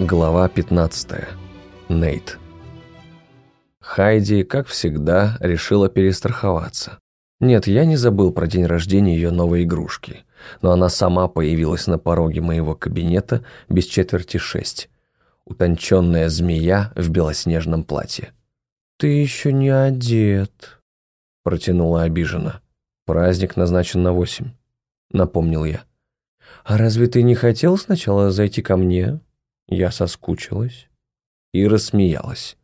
Глава 15. Нейт. Хайди, как всегда, решила перестраховаться. Нет, я не забыл про день рождения ее новой игрушки, но она сама появилась на пороге моего кабинета без четверти шесть. Утонченная змея в белоснежном платье. «Ты еще не одет», — протянула обиженно. «Праздник назначен на восемь», — напомнил я. «А разве ты не хотел сначала зайти ко мне?» Я соскучилась. И рассмеялась.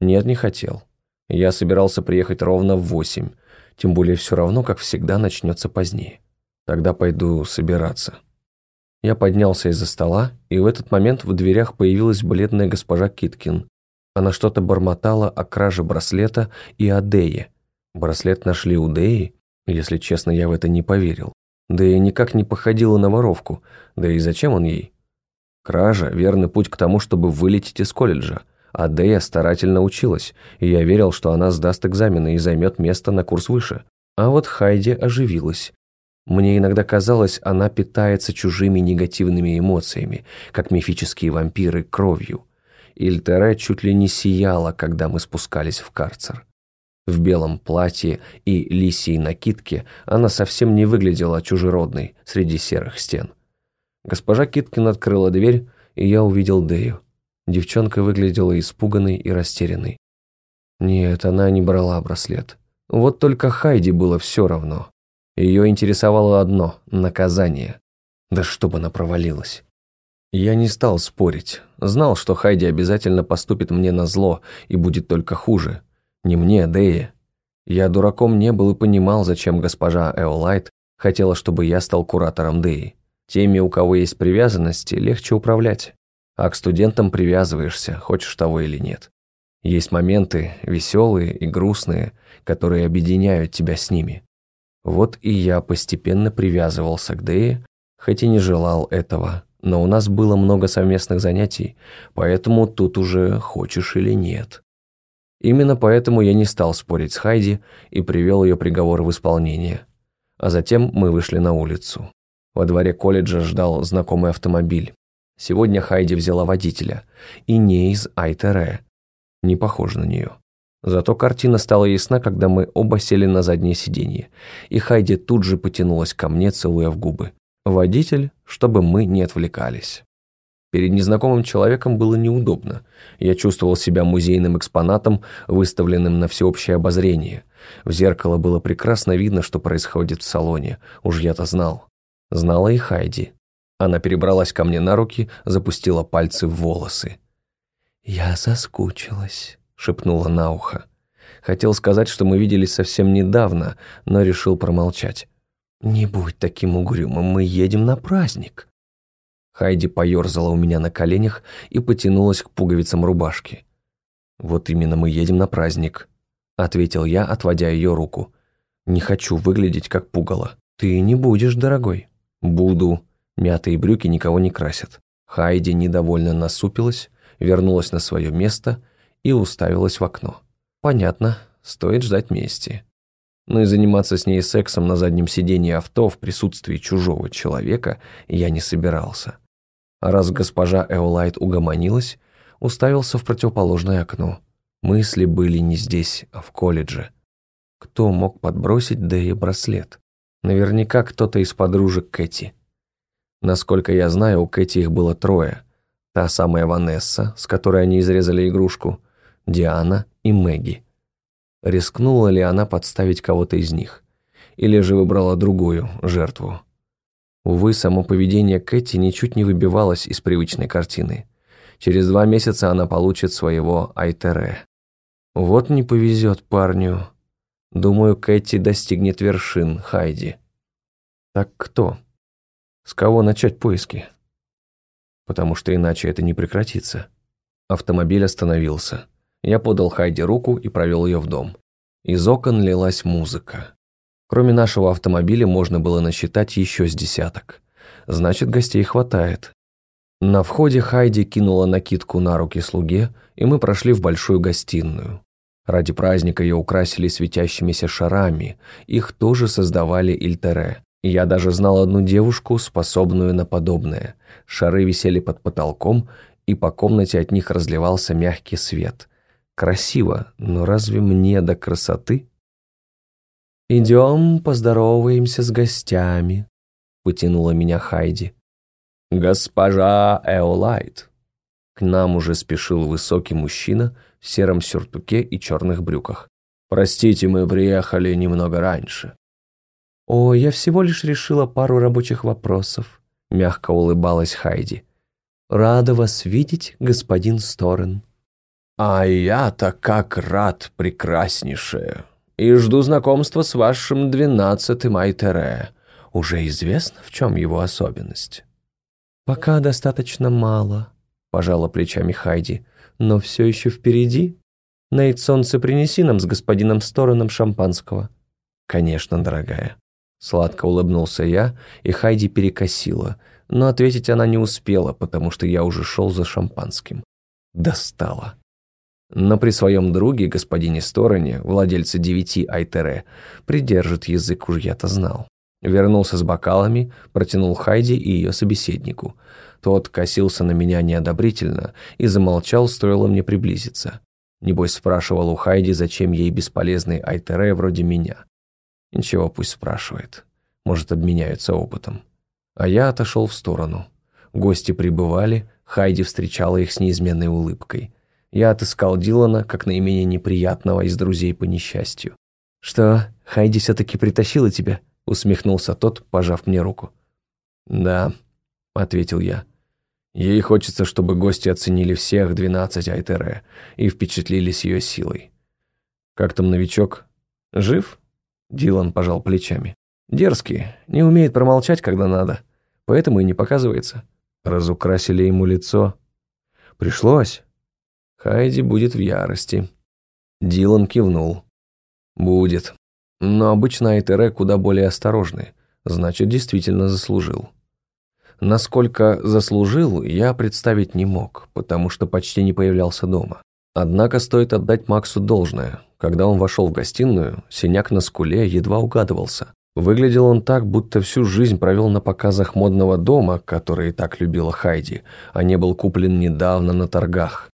Нет, не хотел. Я собирался приехать ровно в восемь, тем более все равно, как всегда, начнется позднее. Тогда пойду собираться. Я поднялся из-за стола, и в этот момент в дверях появилась бледная госпожа Киткин. Она что-то бормотала о краже браслета и о Дее. Браслет нашли у Деи? Если честно, я в это не поверил. Дея никак не походила на воровку, да и зачем он ей? Кража – верный путь к тому, чтобы вылететь из колледжа. А Дэя старательно училась, и я верил, что она сдаст экзамены и займет место на курс выше. А вот Хайди оживилась. Мне иногда казалось, она питается чужими негативными эмоциями, как мифические вампиры кровью. Ильтере чуть ли не сияла, когда мы спускались в карцер. В белом платье и лисьей накидке она совсем не выглядела чужеродной среди серых стен. Госпожа Киткин открыла дверь, и я увидел Дэю. Девчонка выглядела испуганной и растерянной. Нет, она не брала браслет. Вот только Хайди было все равно. Ее интересовало одно – наказание. Да чтобы она провалилась. Я не стал спорить. Знал, что Хайди обязательно поступит мне на зло и будет только хуже. Не мне, а Дэе. Я дураком не был и понимал, зачем госпожа Эолайт хотела, чтобы я стал куратором Дэи. Теми, у кого есть привязанности, легче управлять. А к студентам привязываешься, хочешь того или нет. Есть моменты веселые и грустные, которые объединяют тебя с ними. Вот и я постепенно привязывался к Дее, хоть и не желал этого, но у нас было много совместных занятий, поэтому тут уже хочешь или нет. Именно поэтому я не стал спорить с Хайди и привел ее приговор в исполнение. А затем мы вышли на улицу. Во дворе колледжа ждал знакомый автомобиль. Сегодня Хайди взяла водителя. И не из Айтере. Не похоже на нее. Зато картина стала ясна, когда мы оба сели на заднее сиденье. И Хайди тут же потянулась ко мне, целуя в губы. Водитель, чтобы мы не отвлекались. Перед незнакомым человеком было неудобно. Я чувствовал себя музейным экспонатом, выставленным на всеобщее обозрение. В зеркало было прекрасно видно, что происходит в салоне. Уж я-то знал. Знала и Хайди. Она перебралась ко мне на руки, запустила пальцы в волосы. «Я соскучилась», — шепнула на ухо. Хотел сказать, что мы виделись совсем недавно, но решил промолчать. «Не будь таким угрюмым, мы едем на праздник». Хайди поерзала у меня на коленях и потянулась к пуговицам рубашки. «Вот именно мы едем на праздник», — ответил я, отводя ее руку. «Не хочу выглядеть как пугало». «Ты не будешь, дорогой», «Буду». Мятые брюки никого не красят. Хайди недовольно насупилась, вернулась на свое место и уставилась в окно. Понятно, стоит ждать мести. Но и заниматься с ней сексом на заднем сидении авто в присутствии чужого человека я не собирался. А раз госпожа Эолайт угомонилась, уставился в противоположное окно. Мысли были не здесь, а в колледже. Кто мог подбросить Дэе браслет? Наверняка кто-то из подружек Кэти. Насколько я знаю, у Кэти их было трое. Та самая Ванесса, с которой они изрезали игрушку, Диана и Мэгги. Рискнула ли она подставить кого-то из них? Или же выбрала другую жертву? Увы, само поведение Кэти ничуть не выбивалось из привычной картины. Через два месяца она получит своего Айтере. Вот не повезет парню. Думаю, Кэти достигнет вершин Хайди. Так кто? С кого начать поиски? Потому что иначе это не прекратится. Автомобиль остановился. Я подал Хайди руку и провел ее в дом. Из окон лилась музыка. Кроме нашего автомобиля можно было насчитать еще с десяток. Значит, гостей хватает. На входе Хайди кинула накидку на руки слуге, и мы прошли в большую гостиную. Ради праздника ее украсили светящимися шарами, их тоже создавали Ильтере. Я даже знал одну девушку, способную на подобное. Шары висели под потолком, и по комнате от них разливался мягкий свет. Красиво, но разве мне до красоты? «Идем, поздороваемся с гостями», — потянула меня Хайди. «Госпожа Эолайт». К нам уже спешил высокий мужчина сером сюртуке и черных брюках. «Простите, мы приехали немного раньше». «О, я всего лишь решила пару рабочих вопросов», — мягко улыбалась Хайди. «Рада вас видеть, господин Сторен». «А я-то как рад, прекраснейшая, и жду знакомства с вашим двенадцатым Айтере. Уже известно, в чем его особенность?» «Пока достаточно мало», — пожала плечами Хайди, «но все еще впереди. Нейт, солнце, принеси нам с господином Стороном шампанского». «Конечно, дорогая». Сладко улыбнулся я, и Хайди перекосила, но ответить она не успела, потому что я уже шел за шампанским. Достала. Но при своем друге, господине Стороне, владельце девяти Айтере, придержит язык, уж я-то знал. Вернулся с бокалами, протянул Хайди и ее собеседнику. Тот косился на меня неодобрительно и замолчал, стоило мне приблизиться. Небось спрашивал у Хайди, зачем ей бесполезный Айтере вроде меня. Ничего, пусть спрашивает. Может, обменяются опытом. А я отошел в сторону. Гости прибывали, Хайди встречала их с неизменной улыбкой. Я отыскал Дилана как наименее неприятного из друзей по несчастью. «Что, Хайди все-таки притащила тебя?» — усмехнулся тот, пожав мне руку. «Да», — ответил я. «Ей хочется, чтобы гости оценили всех двенадцать Айтере и впечатлились ее силой. Как там новичок? Жив?» Дилан пожал плечами. «Дерзкий, не умеет промолчать, когда надо, поэтому и не показывается. Разукрасили ему лицо. Пришлось. Хайди будет в ярости». Дилан кивнул. «Будет. Но обычно Айтере куда более осторожны, значит, действительно заслужил». Насколько заслужил, я представить не мог, потому что почти не появлялся дома. Однако стоит отдать Максу должное. Когда он вошел в гостиную, синяк на скуле едва угадывался. Выглядел он так, будто всю жизнь провел на показах модного дома, который так любила Хайди, а не был куплен недавно на торгах.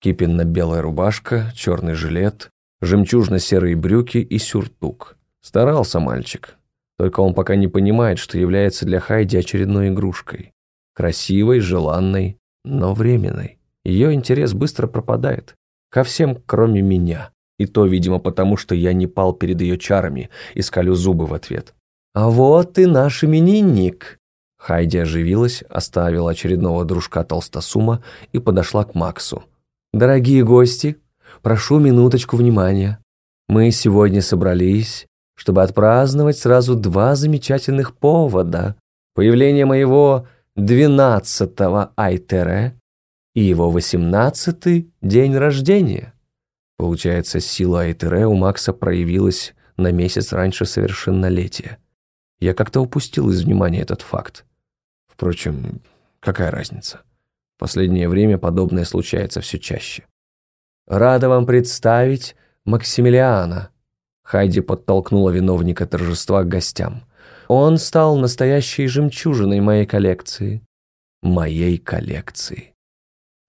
Кипенно-белая рубашка, черный жилет, жемчужно-серые брюки и сюртук. Старался мальчик. Только он пока не понимает, что является для Хайди очередной игрушкой. Красивой, желанной, но временной. Ее интерес быстро пропадает. Ко всем, кроме меня. И то, видимо, потому что я не пал перед ее чарами и скалю зубы в ответ. «А вот и наш именинник!» Хайди оживилась, оставила очередного дружка Толстосума и подошла к Максу. «Дорогие гости, прошу минуточку внимания. Мы сегодня собрались, чтобы отпраздновать сразу два замечательных повода. Появление моего двенадцатого Айтере и его восемнадцатый день рождения. Получается, сила Айтере у Макса проявилась на месяц раньше совершеннолетия. Я как-то упустил из внимания этот факт. Впрочем, какая разница? В последнее время подобное случается все чаще. «Рада вам представить Максимилиана», Хайди подтолкнула виновника торжества к гостям. «Он стал настоящей жемчужиной моей коллекции». «Моей коллекции».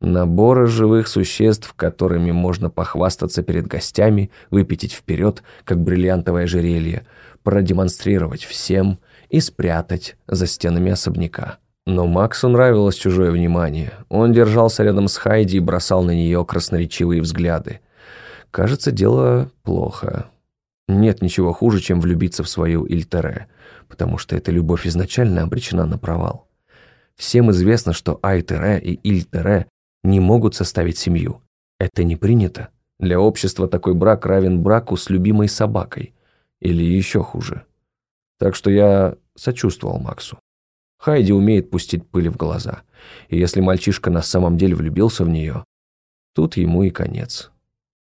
Набора живых существ, которыми можно похвастаться перед гостями, выпятить вперед, как бриллиантовое ожерелье, продемонстрировать всем и спрятать за стенами особняка. Но Максу нравилось чужое внимание. Он держался рядом с Хайди и бросал на нее красноречивые взгляды. Кажется, дело плохо. Нет ничего хуже, чем влюбиться в свою Ильтере, потому что эта любовь изначально обречена на провал. Всем известно, что Айтере и Ильтере не могут составить семью. Это не принято. Для общества такой брак равен браку с любимой собакой. Или еще хуже. Так что я сочувствовал Максу. Хайди умеет пустить пыль в глаза. И если мальчишка на самом деле влюбился в нее, тут ему и конец.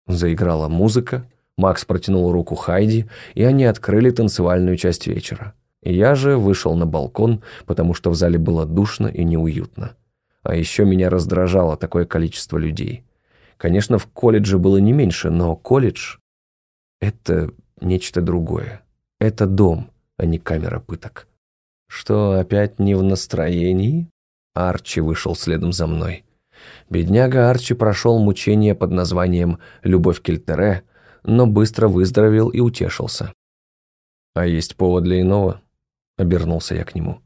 Заиграла музыка, Макс протянул руку Хайди, и они открыли танцевальную часть вечера. Я же вышел на балкон, потому что в зале было душно и неуютно. А еще меня раздражало такое количество людей. Конечно, в колледже было не меньше, но колледж — это нечто другое. Это дом, а не камера пыток. Что, опять не в настроении? Арчи вышел следом за мной. Бедняга Арчи прошел мучение под названием «Любовь к Эльтере», но быстро выздоровел и утешился. «А есть повод для иного?» — обернулся я к нему.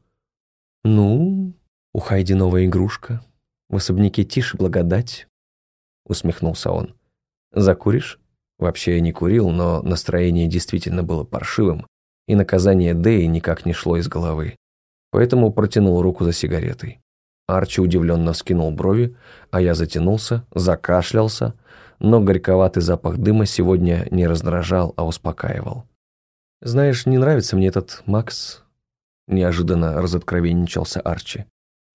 «Ну, у Хайди новая игрушка. В особняке тише благодать», — усмехнулся он. «Закуришь?» Вообще я не курил, но настроение действительно было паршивым, и наказание Дэи никак не шло из головы. Поэтому протянул руку за сигаретой. Арчи удивленно вскинул брови, а я затянулся, закашлялся, но горьковатый запах дыма сегодня не раздражал, а успокаивал. «Знаешь, не нравится мне этот Макс», — неожиданно разоткровенничался Арчи.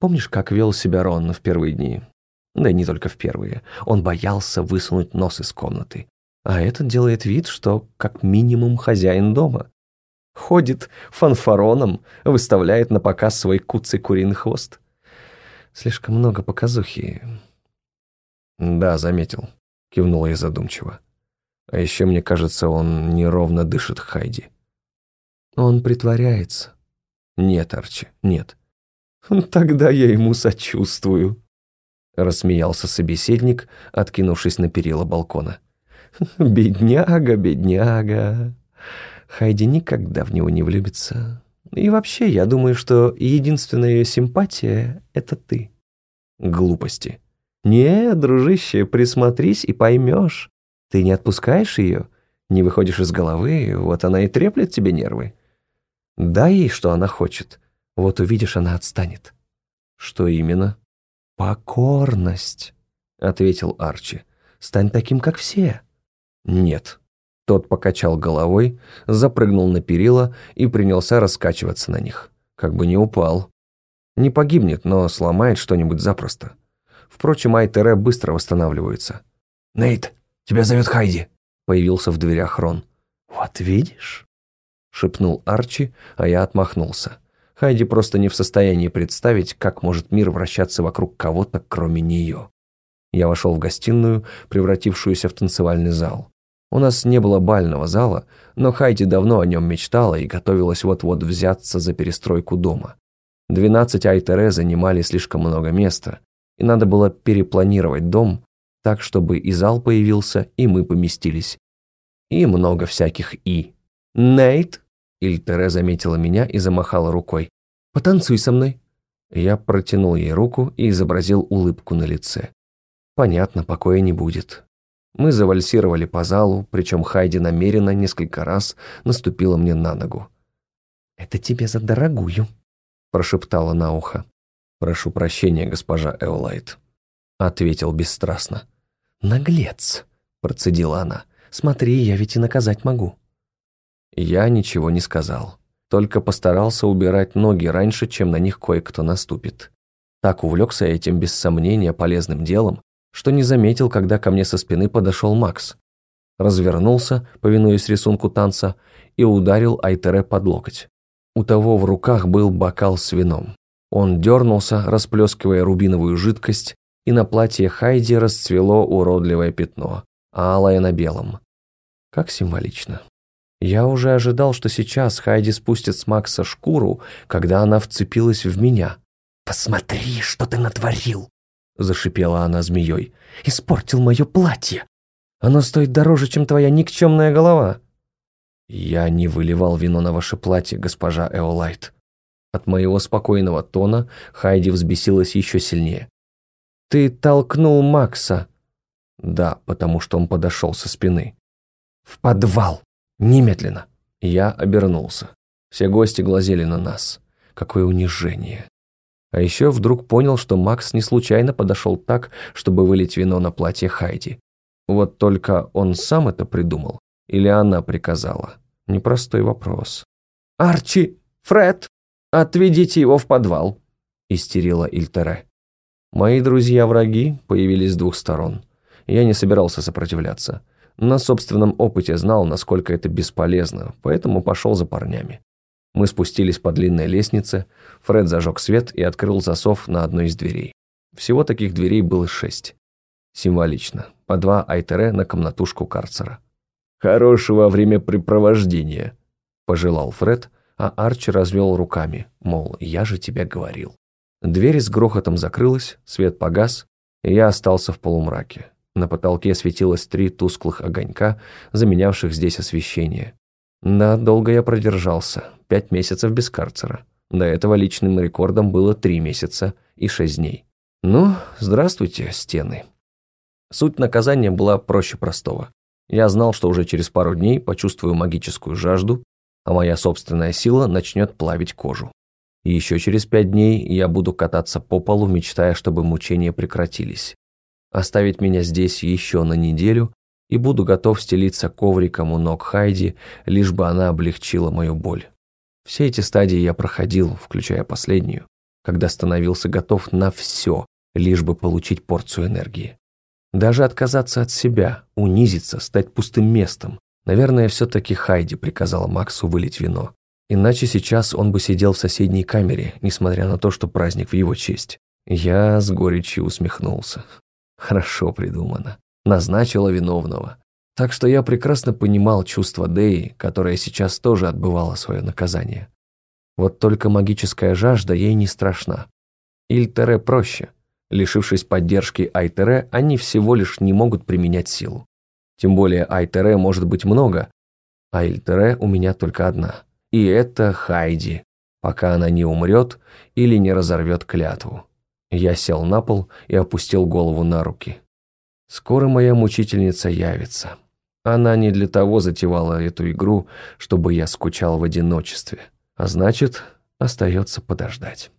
«Помнишь, как вел себя Рон в первые дни? Да и не только в первые. Он боялся высунуть нос из комнаты. А этот делает вид, что как минимум хозяин дома. Ходит фанфароном, выставляет на показ свой куцый куриный хвост. Слишком много показухи. Да, заметил. Кивнула я задумчиво. А еще, мне кажется, он неровно дышит Хайди. Он притворяется. Нет, Арчи, нет. Тогда я ему сочувствую. Рассмеялся собеседник, откинувшись на перила балкона. Бедняга, бедняга. Хайди никогда в него не влюбится. И вообще, я думаю, что единственная ее симпатия — это ты. Глупости. Не, дружище, присмотрись и поймешь. Ты не отпускаешь ее, не выходишь из головы, вот она и треплет тебе нервы. Дай ей, что она хочет. Вот увидишь, она отстанет. Что именно? Покорность, ответил Арчи. Стань таким, как все. Нет, тот покачал головой, запрыгнул на перила и принялся раскачиваться на них. Как бы не упал. Не погибнет, но сломает что-нибудь запросто. Впрочем, Айтере быстро восстанавливается. «Нейт, тебя зовет Хайди», — появился в дверях Рон. «Вот видишь?» — шепнул Арчи, а я отмахнулся. Хайди просто не в состоянии представить, как может мир вращаться вокруг кого-то, кроме нее. Я вошел в гостиную, превратившуюся в танцевальный зал. У нас не было бального зала, но Хайди давно о нем мечтала и готовилась вот-вот взяться за перестройку дома. Двенадцать Айтере занимали слишком много места, и надо было перепланировать дом так, чтобы и зал появился, и мы поместились. И много всяких «и». «Нейт!» Ильтере заметила меня и замахала рукой. «Потанцуй со мной!» Я протянул ей руку и изобразил улыбку на лице. Понятно, покоя не будет. Мы завальсировали по залу, причем Хайди намеренно несколько раз наступила мне на ногу. «Это тебе за дорогую», — прошептала на ухо. «Прошу прощения, госпожа Эолайт», — ответил бесстрастно. «Наглец», — процедила она. «Смотри, я ведь и наказать могу». Я ничего не сказал, только постарался убирать ноги раньше, чем на них кое-кто наступит. Так увлекся этим, без сомнения, полезным делом, что не заметил, когда ко мне со спины подошел Макс. Развернулся, повинуясь рисунку танца, и ударил Айтере под локоть. У того в руках был бокал с вином. Он дернулся, расплескивая рубиновую жидкость, и на платье Хайди расцвело уродливое пятно, алое на белом. Как символично. Я уже ожидал, что сейчас Хайди спустит с Макса шкуру, когда она вцепилась в меня. «Посмотри, что ты натворил!» зашипела она змеей. «Испортил мое платье! Оно стоит дороже, чем твоя никчемная голова!» «Я не выливал вино на ваше платье, госпожа Эолайт». От моего спокойного тона Хайди взбесилась еще сильнее. «Ты толкнул Макса!» «Да, потому что он подошел со спины». «В подвал! Немедленно!» Я обернулся. Все гости глазели на нас. Какое унижение. А еще вдруг понял, что Макс не случайно подошел так, чтобы вылить вино на платье Хайди. Вот только он сам это придумал? Или она приказала? Непростой вопрос. «Арчи! Фред! Отведите его в подвал!» истерила Ильтере. Мои друзья-враги появились с двух сторон. Я не собирался сопротивляться. На собственном опыте знал, насколько это бесполезно, поэтому пошел за парнями. Мы спустились по длинной лестнице, Фред зажег свет и открыл засов на одной из дверей. Всего таких дверей было шесть. Символично. По два айтере на комнатушку карцера. «Хорошего времяпрепровождения», – пожелал Фред, а Арчи развел руками, мол, я же тебе говорил. Дверь с грохотом закрылась, свет погас, и я остался в полумраке. На потолке светилось три тусклых огонька, заменявших здесь освещение. Да, долго я продержался, пять месяцев без карцера. До этого личным рекордом было три месяца и шесть дней. Ну, здравствуйте, стены. Суть наказания была проще простого. Я знал, что уже через пару дней почувствую магическую жажду, а моя собственная сила начнет плавить кожу. И еще через пять дней я буду кататься по полу, мечтая, чтобы мучения прекратились. Оставить меня здесь еще на неделю, и буду готов стелиться ковриком у ног Хайди, лишь бы она облегчила мою боль. Все эти стадии я проходил, включая последнюю, когда становился готов на все, лишь бы получить порцию энергии. Даже отказаться от себя, унизиться, стать пустым местом. Наверное, все-таки Хайди приказала Максу вылить вино. Иначе сейчас он бы сидел в соседней камере, несмотря на то, что праздник в его честь. Я с горечью усмехнулся. Хорошо придумано. Назначила виновного. Так что я прекрасно понимал чувство Деи, которая сейчас тоже отбывала свое наказание. Вот только магическая жажда ей не страшна. Ильтере проще. Лишившись поддержки Айтере, они всего лишь не могут применять силу. Тем более Айтере может быть много, а Ильтере у меня только одна. И это Хайди, пока она не умрет или не разорвет клятву. Я сел на пол и опустил голову на руки. Скоро моя мучительница явится. Она не для того затевала эту игру, чтобы я скучал в одиночестве. А значит, остается подождать.